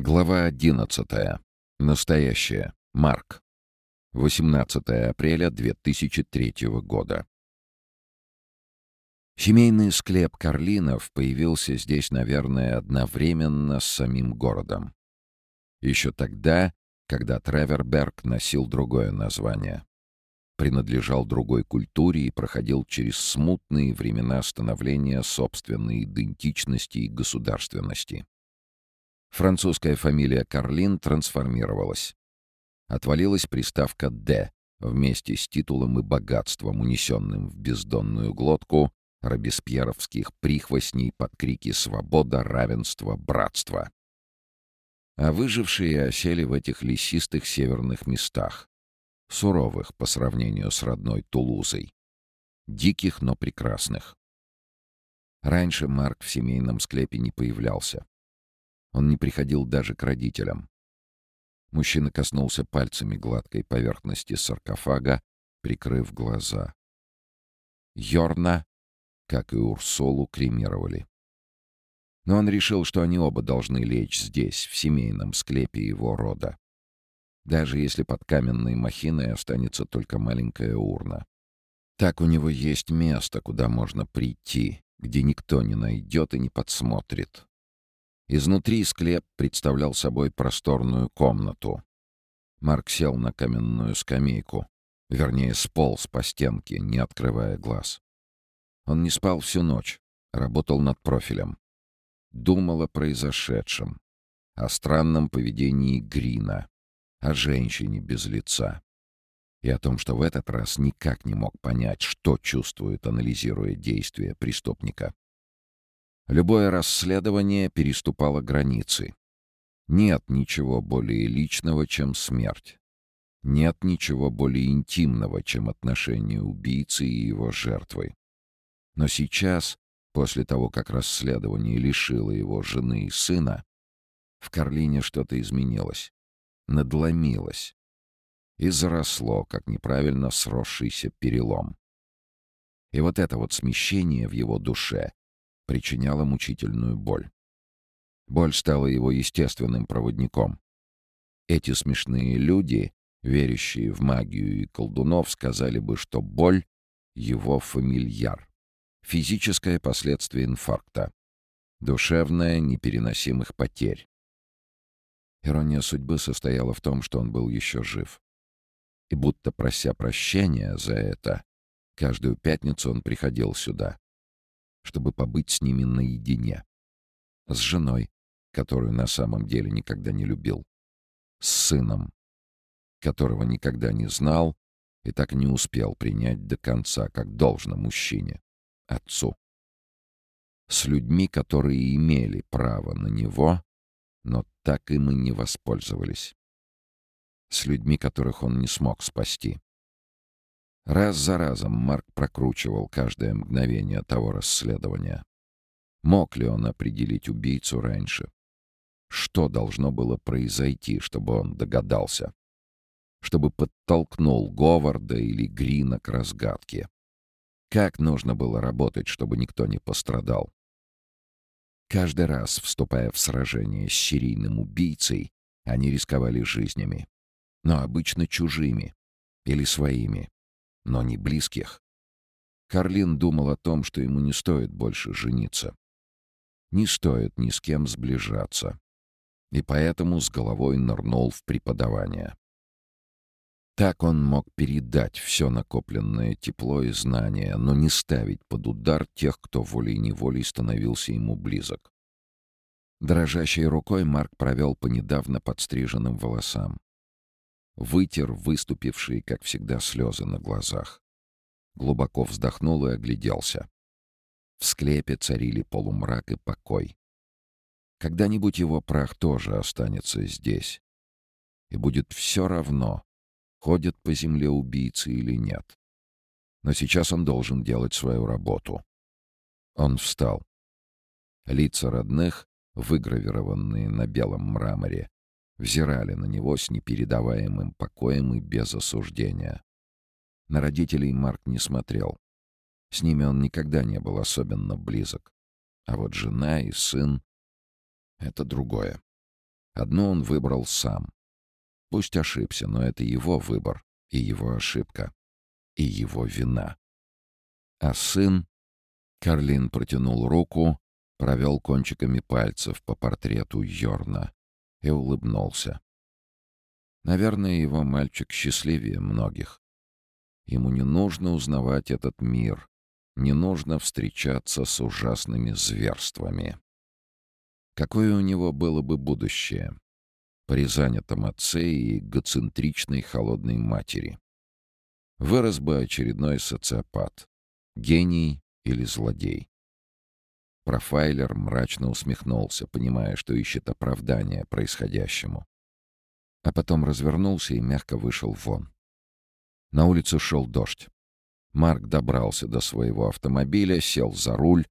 Глава 11. Настоящее. Марк. 18 апреля 2003 года. Семейный склеп Карлинов появился здесь, наверное, одновременно с самим городом. Еще тогда, когда Треверберг носил другое название. Принадлежал другой культуре и проходил через смутные времена становления собственной идентичности и государственности. Французская фамилия Карлин трансформировалась. Отвалилась приставка «Д» вместе с титулом и богатством, унесенным в бездонную глотку робеспьеровских прихвостней под крики «Свобода! Равенство! Братство!». А выжившие осели в этих лесистых северных местах, суровых по сравнению с родной Тулузой, диких, но прекрасных. Раньше Марк в семейном склепе не появлялся. Он не приходил даже к родителям. Мужчина коснулся пальцами гладкой поверхности саркофага, прикрыв глаза. Йорна, как и Урсолу, кремировали. Но он решил, что они оба должны лечь здесь, в семейном склепе его рода. Даже если под каменной махиной останется только маленькая урна. Так у него есть место, куда можно прийти, где никто не найдет и не подсмотрит, Изнутри склеп представлял собой просторную комнату. Марк сел на каменную скамейку, вернее, сполз по стенке, не открывая глаз. Он не спал всю ночь, работал над профилем. Думал о произошедшем, о странном поведении Грина, о женщине без лица и о том, что в этот раз никак не мог понять, что чувствует, анализируя действия преступника. Любое расследование переступало границы. Нет ничего более личного, чем смерть. Нет ничего более интимного, чем отношения убийцы и его жертвы. Но сейчас, после того, как расследование лишило его жены и сына, в Карлине что-то изменилось, надломилось и заросло, как неправильно сросшийся перелом. И вот это вот смещение в его душе причиняла мучительную боль. Боль стала его естественным проводником. Эти смешные люди, верящие в магию и колдунов, сказали бы, что боль — его фамильяр. Физическое последствие инфаркта. Душевное непереносимых потерь. Ирония судьбы состояла в том, что он был еще жив. И будто прося прощения за это, каждую пятницу он приходил сюда чтобы побыть с ними наедине. С женой, которую на самом деле никогда не любил. С сыном, которого никогда не знал и так не успел принять до конца, как должно мужчине, отцу. С людьми, которые имели право на него, но так им и не воспользовались. С людьми, которых он не смог спасти. Раз за разом Марк прокручивал каждое мгновение того расследования. Мог ли он определить убийцу раньше? Что должно было произойти, чтобы он догадался? Чтобы подтолкнул Говарда или Грина к разгадке? Как нужно было работать, чтобы никто не пострадал? Каждый раз, вступая в сражение с серийным убийцей, они рисковали жизнями. Но обычно чужими или своими но не близких. Карлин думал о том, что ему не стоит больше жениться. Не стоит ни с кем сближаться. И поэтому с головой нырнул в преподавание. Так он мог передать все накопленное тепло и знания, но не ставить под удар тех, кто волей-неволей становился ему близок. Дрожащей рукой Марк провел по недавно подстриженным волосам вытер выступившие, как всегда, слезы на глазах. Глубоко вздохнул и огляделся. В склепе царили полумрак и покой. Когда-нибудь его прах тоже останется здесь. И будет все равно, ходят по земле убийцы или нет. Но сейчас он должен делать свою работу. Он встал. Лица родных, выгравированные на белом мраморе, взирали на него с непередаваемым покоем и без осуждения. На родителей Марк не смотрел. С ними он никогда не был особенно близок. А вот жена и сын — это другое. Одну он выбрал сам. Пусть ошибся, но это его выбор и его ошибка, и его вина. А сын... Карлин протянул руку, провел кончиками пальцев по портрету Йорна и улыбнулся. Наверное, его мальчик счастливее многих. Ему не нужно узнавать этот мир, не нужно встречаться с ужасными зверствами. Какое у него было бы будущее? При занятом отце и эгоцентричной холодной матери. Вырос бы очередной социопат. Гений или злодей. Профайлер мрачно усмехнулся, понимая, что ищет оправдание происходящему. А потом развернулся и мягко вышел вон. На улице шел дождь. Марк добрался до своего автомобиля, сел за руль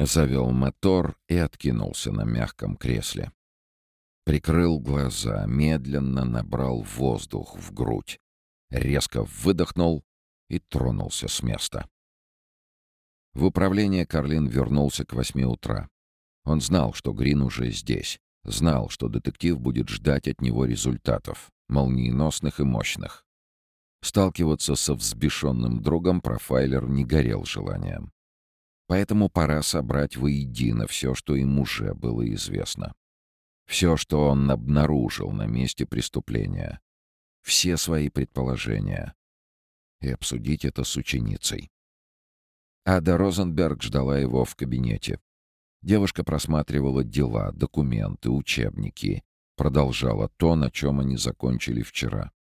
Завел мотор и откинулся на мягком кресле. Прикрыл глаза, медленно набрал воздух в грудь, резко выдохнул и тронулся с места. В управление Карлин вернулся к восьми утра. Он знал, что Грин уже здесь. Знал, что детектив будет ждать от него результатов, молниеносных и мощных. Сталкиваться со взбешенным другом профайлер не горел желанием. Поэтому пора собрать воедино все, что им уже было известно. Все, что он обнаружил на месте преступления. Все свои предположения. И обсудить это с ученицей. Ада Розенберг ждала его в кабинете. Девушка просматривала дела, документы, учебники. Продолжала то, на чем они закончили вчера.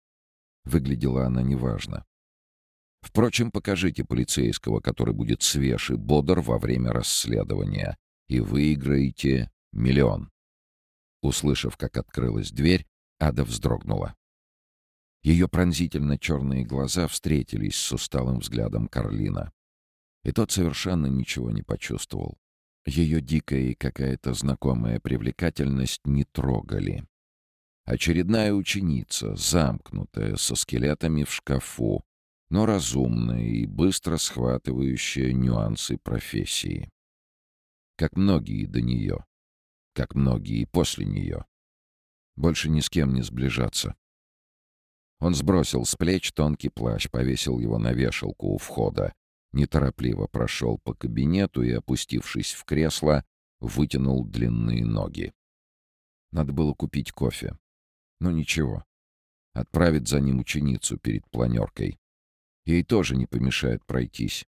Выглядела она неважно. Впрочем, покажите полицейского, который будет свеж и бодр во время расследования, и выиграете миллион. Услышав, как открылась дверь, Ада вздрогнула. Ее пронзительно черные глаза встретились с усталым взглядом Карлина. И тот совершенно ничего не почувствовал. Ее дикая и какая-то знакомая привлекательность не трогали. Очередная ученица, замкнутая, со скелетами в шкафу, но разумная и быстро схватывающая нюансы профессии. Как многие до нее, как многие после нее. Больше ни с кем не сближаться. Он сбросил с плеч тонкий плащ, повесил его на вешалку у входа, неторопливо прошел по кабинету и, опустившись в кресло, вытянул длинные ноги. Надо было купить кофе. Но ничего. Отправить за ним ученицу перед планеркой. Ей тоже не помешает пройтись.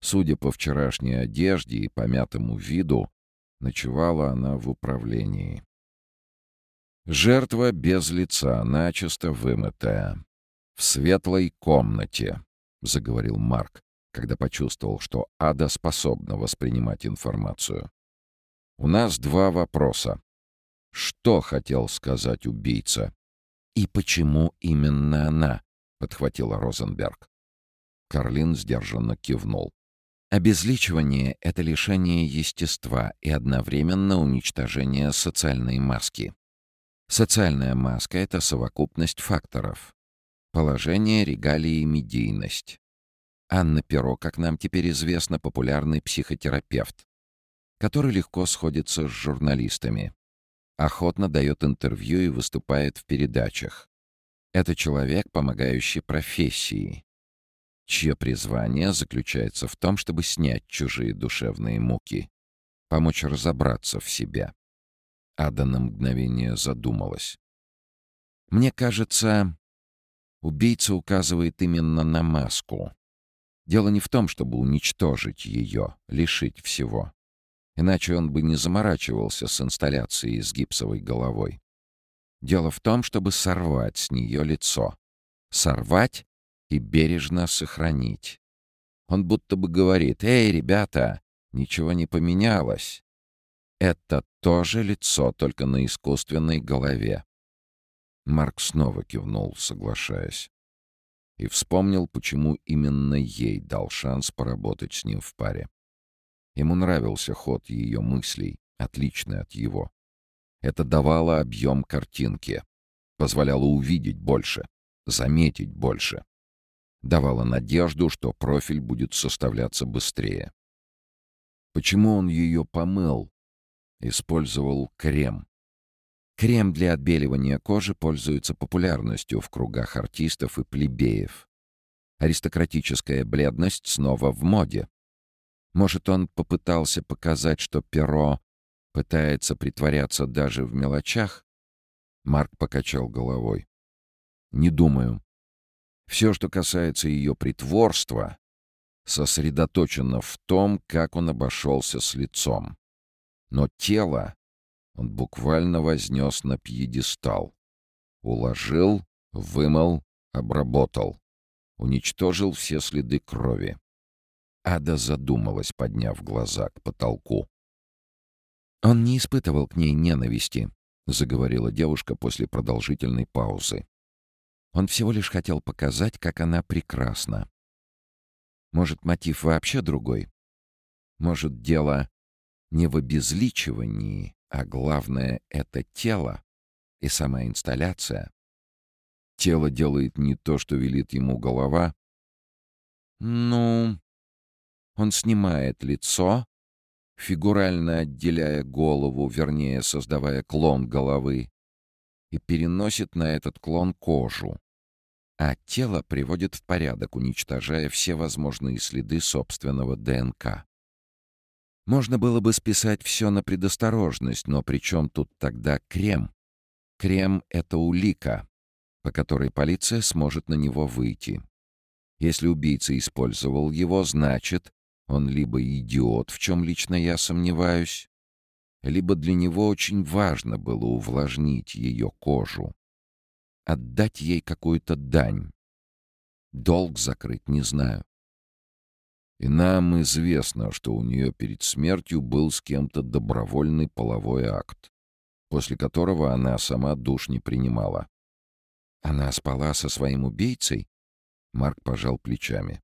Судя по вчерашней одежде и помятому виду, ночевала она в управлении. Жертва без лица, начисто вымытая. «В светлой комнате», — заговорил Марк, когда почувствовал, что Ада способна воспринимать информацию. «У нас два вопроса. Что хотел сказать убийца? И почему именно она?» — подхватила Розенберг. Карлин сдержанно кивнул. Обезличивание — это лишение естества и одновременно уничтожение социальной маски. Социальная маска — это совокупность факторов. Положение, регалии, медийность. Анна Перо, как нам теперь известно, популярный психотерапевт, который легко сходится с журналистами, охотно дает интервью и выступает в передачах. Это человек, помогающий профессии, чье призвание заключается в том, чтобы снять чужие душевные муки, помочь разобраться в себе. Ада на мгновение задумалась. «Мне кажется, убийца указывает именно на маску. Дело не в том, чтобы уничтожить ее, лишить всего. Иначе он бы не заморачивался с инсталляцией с гипсовой головой. Дело в том, чтобы сорвать с нее лицо. Сорвать и бережно сохранить. Он будто бы говорит, «Эй, ребята, ничего не поменялось. Это тоже лицо, только на искусственной голове». Марк снова кивнул, соглашаясь. И вспомнил, почему именно ей дал шанс поработать с ним в паре. Ему нравился ход ее мыслей, отличный от его. Это давало объем картинки, позволяло увидеть больше, заметить больше. Давало надежду, что профиль будет составляться быстрее. Почему он ее помыл? Использовал крем. Крем для отбеливания кожи пользуется популярностью в кругах артистов и плебеев. Аристократическая бледность снова в моде. Может, он попытался показать, что перо пытается притворяться даже в мелочах? Марк покачал головой. «Не думаю. Все, что касается ее притворства, сосредоточено в том, как он обошелся с лицом. Но тело он буквально вознес на пьедестал. Уложил, вымыл, обработал. Уничтожил все следы крови. Ада задумалась, подняв глаза к потолку. «Он не испытывал к ней ненависти», — заговорила девушка после продолжительной паузы. «Он всего лишь хотел показать, как она прекрасна. Может, мотив вообще другой? Может, дело не в обезличивании, а главное — это тело и сама инсталляция. Тело делает не то, что велит ему голова. Ну, он снимает лицо, фигурально отделяя голову, вернее, создавая клон головы, и переносит на этот клон кожу. А тело приводит в порядок, уничтожая все возможные следы собственного ДНК. Можно было бы списать все на предосторожность, но при чем тут тогда крем? Крем — это улика, по которой полиция сможет на него выйти. Если убийца использовал его, значит, он либо идиот, в чем лично я сомневаюсь, либо для него очень важно было увлажнить ее кожу, отдать ей какую-то дань. Долг закрыть не знаю. И нам известно, что у нее перед смертью был с кем-то добровольный половой акт, после которого она сама душ не принимала. Она спала со своим убийцей? Марк пожал плечами.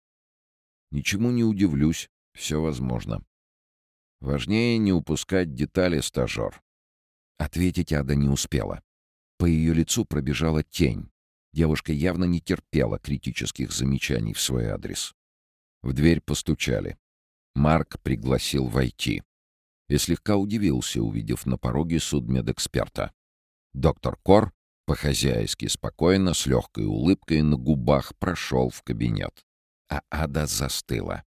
Ничему не удивлюсь, все возможно. Важнее не упускать детали, стажер. Ответить Ада не успела. По ее лицу пробежала тень. Девушка явно не терпела критических замечаний в свой адрес. В дверь постучали. Марк пригласил войти. И слегка удивился, увидев на пороге судмедэксперта. Доктор Кор, по-хозяйски спокойно, с легкой улыбкой на губах, прошел в кабинет. А Ада застыла.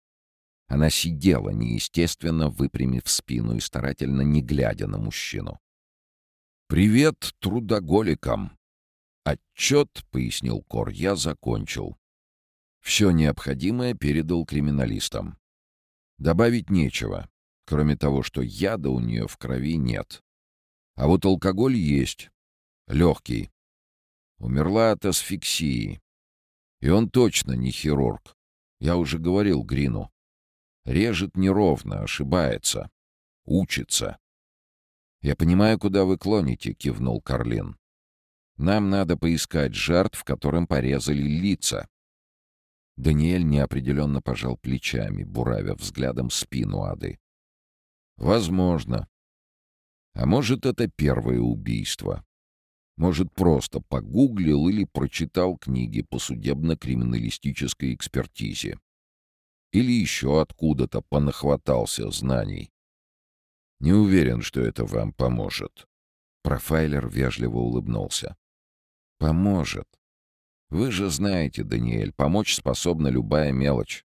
Она сидела неестественно, выпрямив спину и старательно не глядя на мужчину. «Привет трудоголикам!» «Отчет», — пояснил Кор, — «я закончил. Все необходимое передал криминалистам. Добавить нечего, кроме того, что яда у нее в крови нет. А вот алкоголь есть. Легкий. Умерла от асфиксии. И он точно не хирург. Я уже говорил Грину. Режет неровно, ошибается. Учится. «Я понимаю, куда вы клоните», — кивнул Карлин. «Нам надо поискать жертв, которым порезали лица. Даниэль неопределенно пожал плечами, буравя взглядом спину Ады. «Возможно. А может, это первое убийство. Может, просто погуглил или прочитал книги по судебно-криминалистической экспертизе. Или еще откуда-то понахватался знаний. Не уверен, что это вам поможет». Профайлер вежливо улыбнулся. «Поможет. Вы же знаете, Даниэль, помочь способна любая мелочь.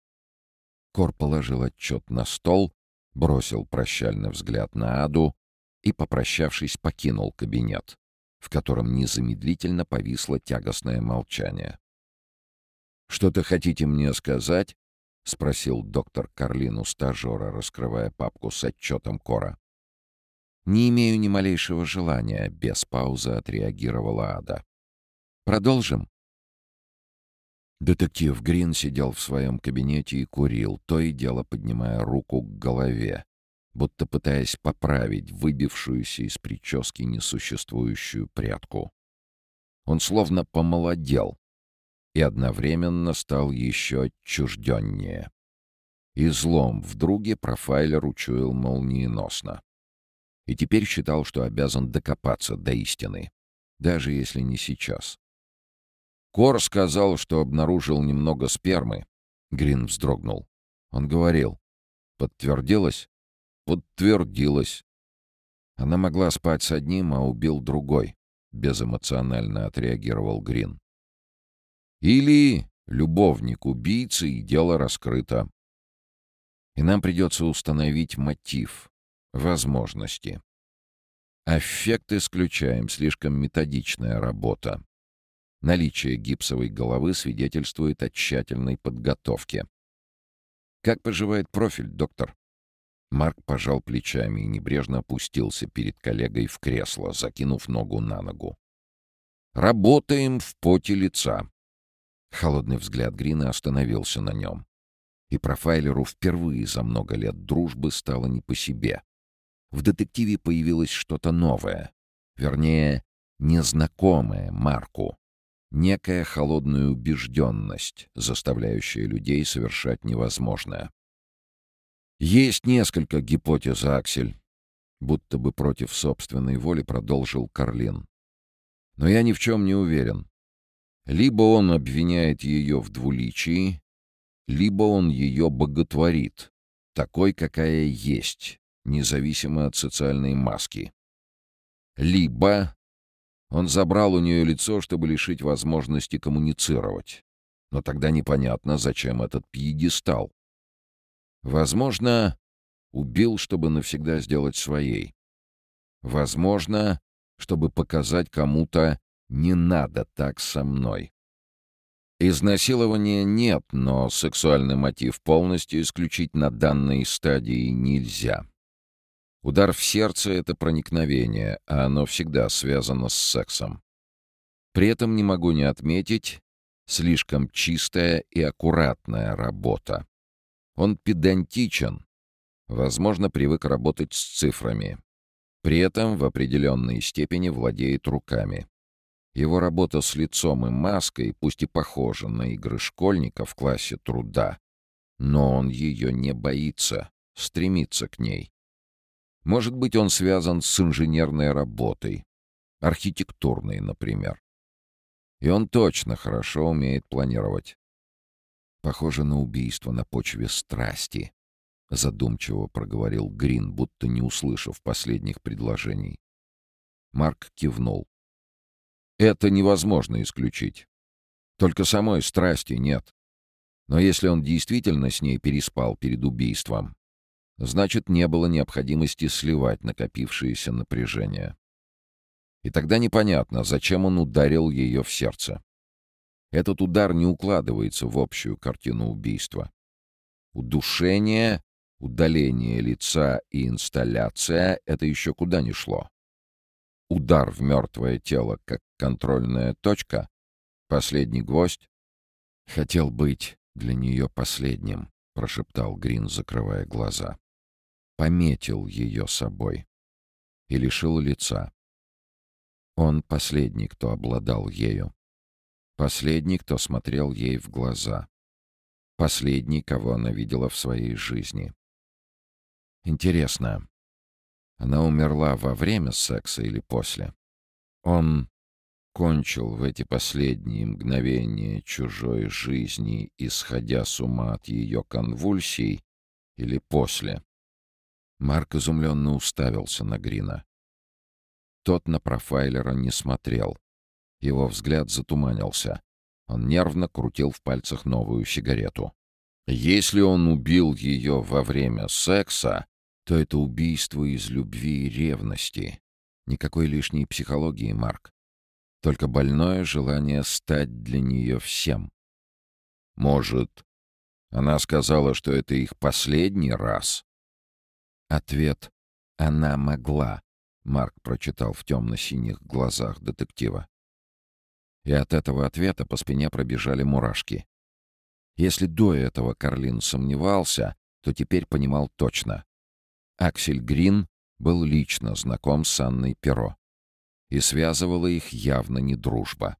Кор положил отчет на стол, бросил прощальный взгляд на Аду и, попрощавшись, покинул кабинет, в котором незамедлительно повисло тягостное молчание. «Что-то хотите мне сказать?» — спросил доктор Карлину стажера, раскрывая папку с отчетом Кора. «Не имею ни малейшего желания», — без паузы отреагировала Ада. «Продолжим?» Детектив Грин сидел в своем кабинете и курил, то и дело поднимая руку к голове, будто пытаясь поправить выбившуюся из прически несуществующую прядку. Он словно помолодел и одновременно стал еще отчужденнее. И злом в друге профайлер учуял молниеносно. И теперь считал, что обязан докопаться до истины, даже если не сейчас. Кор сказал, что обнаружил немного спермы. Грин вздрогнул. Он говорил. Подтвердилось? Подтвердилось. Она могла спать с одним, а убил другой, безэмоционально отреагировал Грин. Или любовник убийцы, и дело раскрыто. И нам придется установить мотив, возможности. Аффект исключаем, слишком методичная работа. Наличие гипсовой головы свидетельствует о тщательной подготовке. «Как поживает профиль, доктор?» Марк пожал плечами и небрежно опустился перед коллегой в кресло, закинув ногу на ногу. «Работаем в поте лица». Холодный взгляд Грина остановился на нем. И профайлеру впервые за много лет дружбы стало не по себе. В детективе появилось что-то новое. Вернее, незнакомое Марку. Некая холодная убежденность, заставляющая людей совершать невозможное. Есть несколько гипотез, Аксель. Будто бы против собственной воли продолжил Карлин. Но я ни в чем не уверен. Либо он обвиняет ее в двуличии, либо он ее боготворит, такой, какая есть, независимо от социальной маски. Либо он забрал у нее лицо, чтобы лишить возможности коммуницировать. Но тогда непонятно, зачем этот пьедестал. Возможно, убил, чтобы навсегда сделать своей. Возможно, чтобы показать кому-то «не надо так со мной». Изнасилования нет, но сексуальный мотив полностью исключить на данной стадии нельзя. Удар в сердце — это проникновение, а оно всегда связано с сексом. При этом не могу не отметить слишком чистая и аккуратная работа. Он педантичен, возможно, привык работать с цифрами. При этом в определенной степени владеет руками. Его работа с лицом и маской, пусть и похожа на игры школьника в классе труда, но он ее не боится, стремится к ней. Может быть, он связан с инженерной работой, архитектурной, например. И он точно хорошо умеет планировать. Похоже на убийство на почве страсти, задумчиво проговорил Грин, будто не услышав последних предложений. Марк кивнул. Это невозможно исключить. Только самой страсти нет. Но если он действительно с ней переспал перед убийством, значит, не было необходимости сливать накопившееся напряжение. И тогда непонятно, зачем он ударил ее в сердце. Этот удар не укладывается в общую картину убийства. Удушение, удаление лица и инсталляция — это еще куда ни шло. Удар в мертвое тело, как контрольная точка, последний гвоздь. «Хотел быть для нее последним», — прошептал Грин, закрывая глаза. Пометил ее собой и лишил лица. Он последний, кто обладал ею. Последний, кто смотрел ей в глаза. Последний, кого она видела в своей жизни. Интересно, она умерла во время секса или после? Он кончил в эти последние мгновения чужой жизни, исходя с ума от ее конвульсий, или после? Марк изумленно уставился на Грина. Тот на профайлера не смотрел. Его взгляд затуманился. Он нервно крутил в пальцах новую сигарету. Если он убил ее во время секса, то это убийство из любви и ревности. Никакой лишней психологии, Марк. Только больное желание стать для нее всем. Может, она сказала, что это их последний раз? Ответ «Она могла», — Марк прочитал в темно-синих глазах детектива и от этого ответа по спине пробежали мурашки. Если до этого Карлин сомневался, то теперь понимал точно. Аксель Грин был лично знаком с Анной Перо. И связывала их явно не дружба.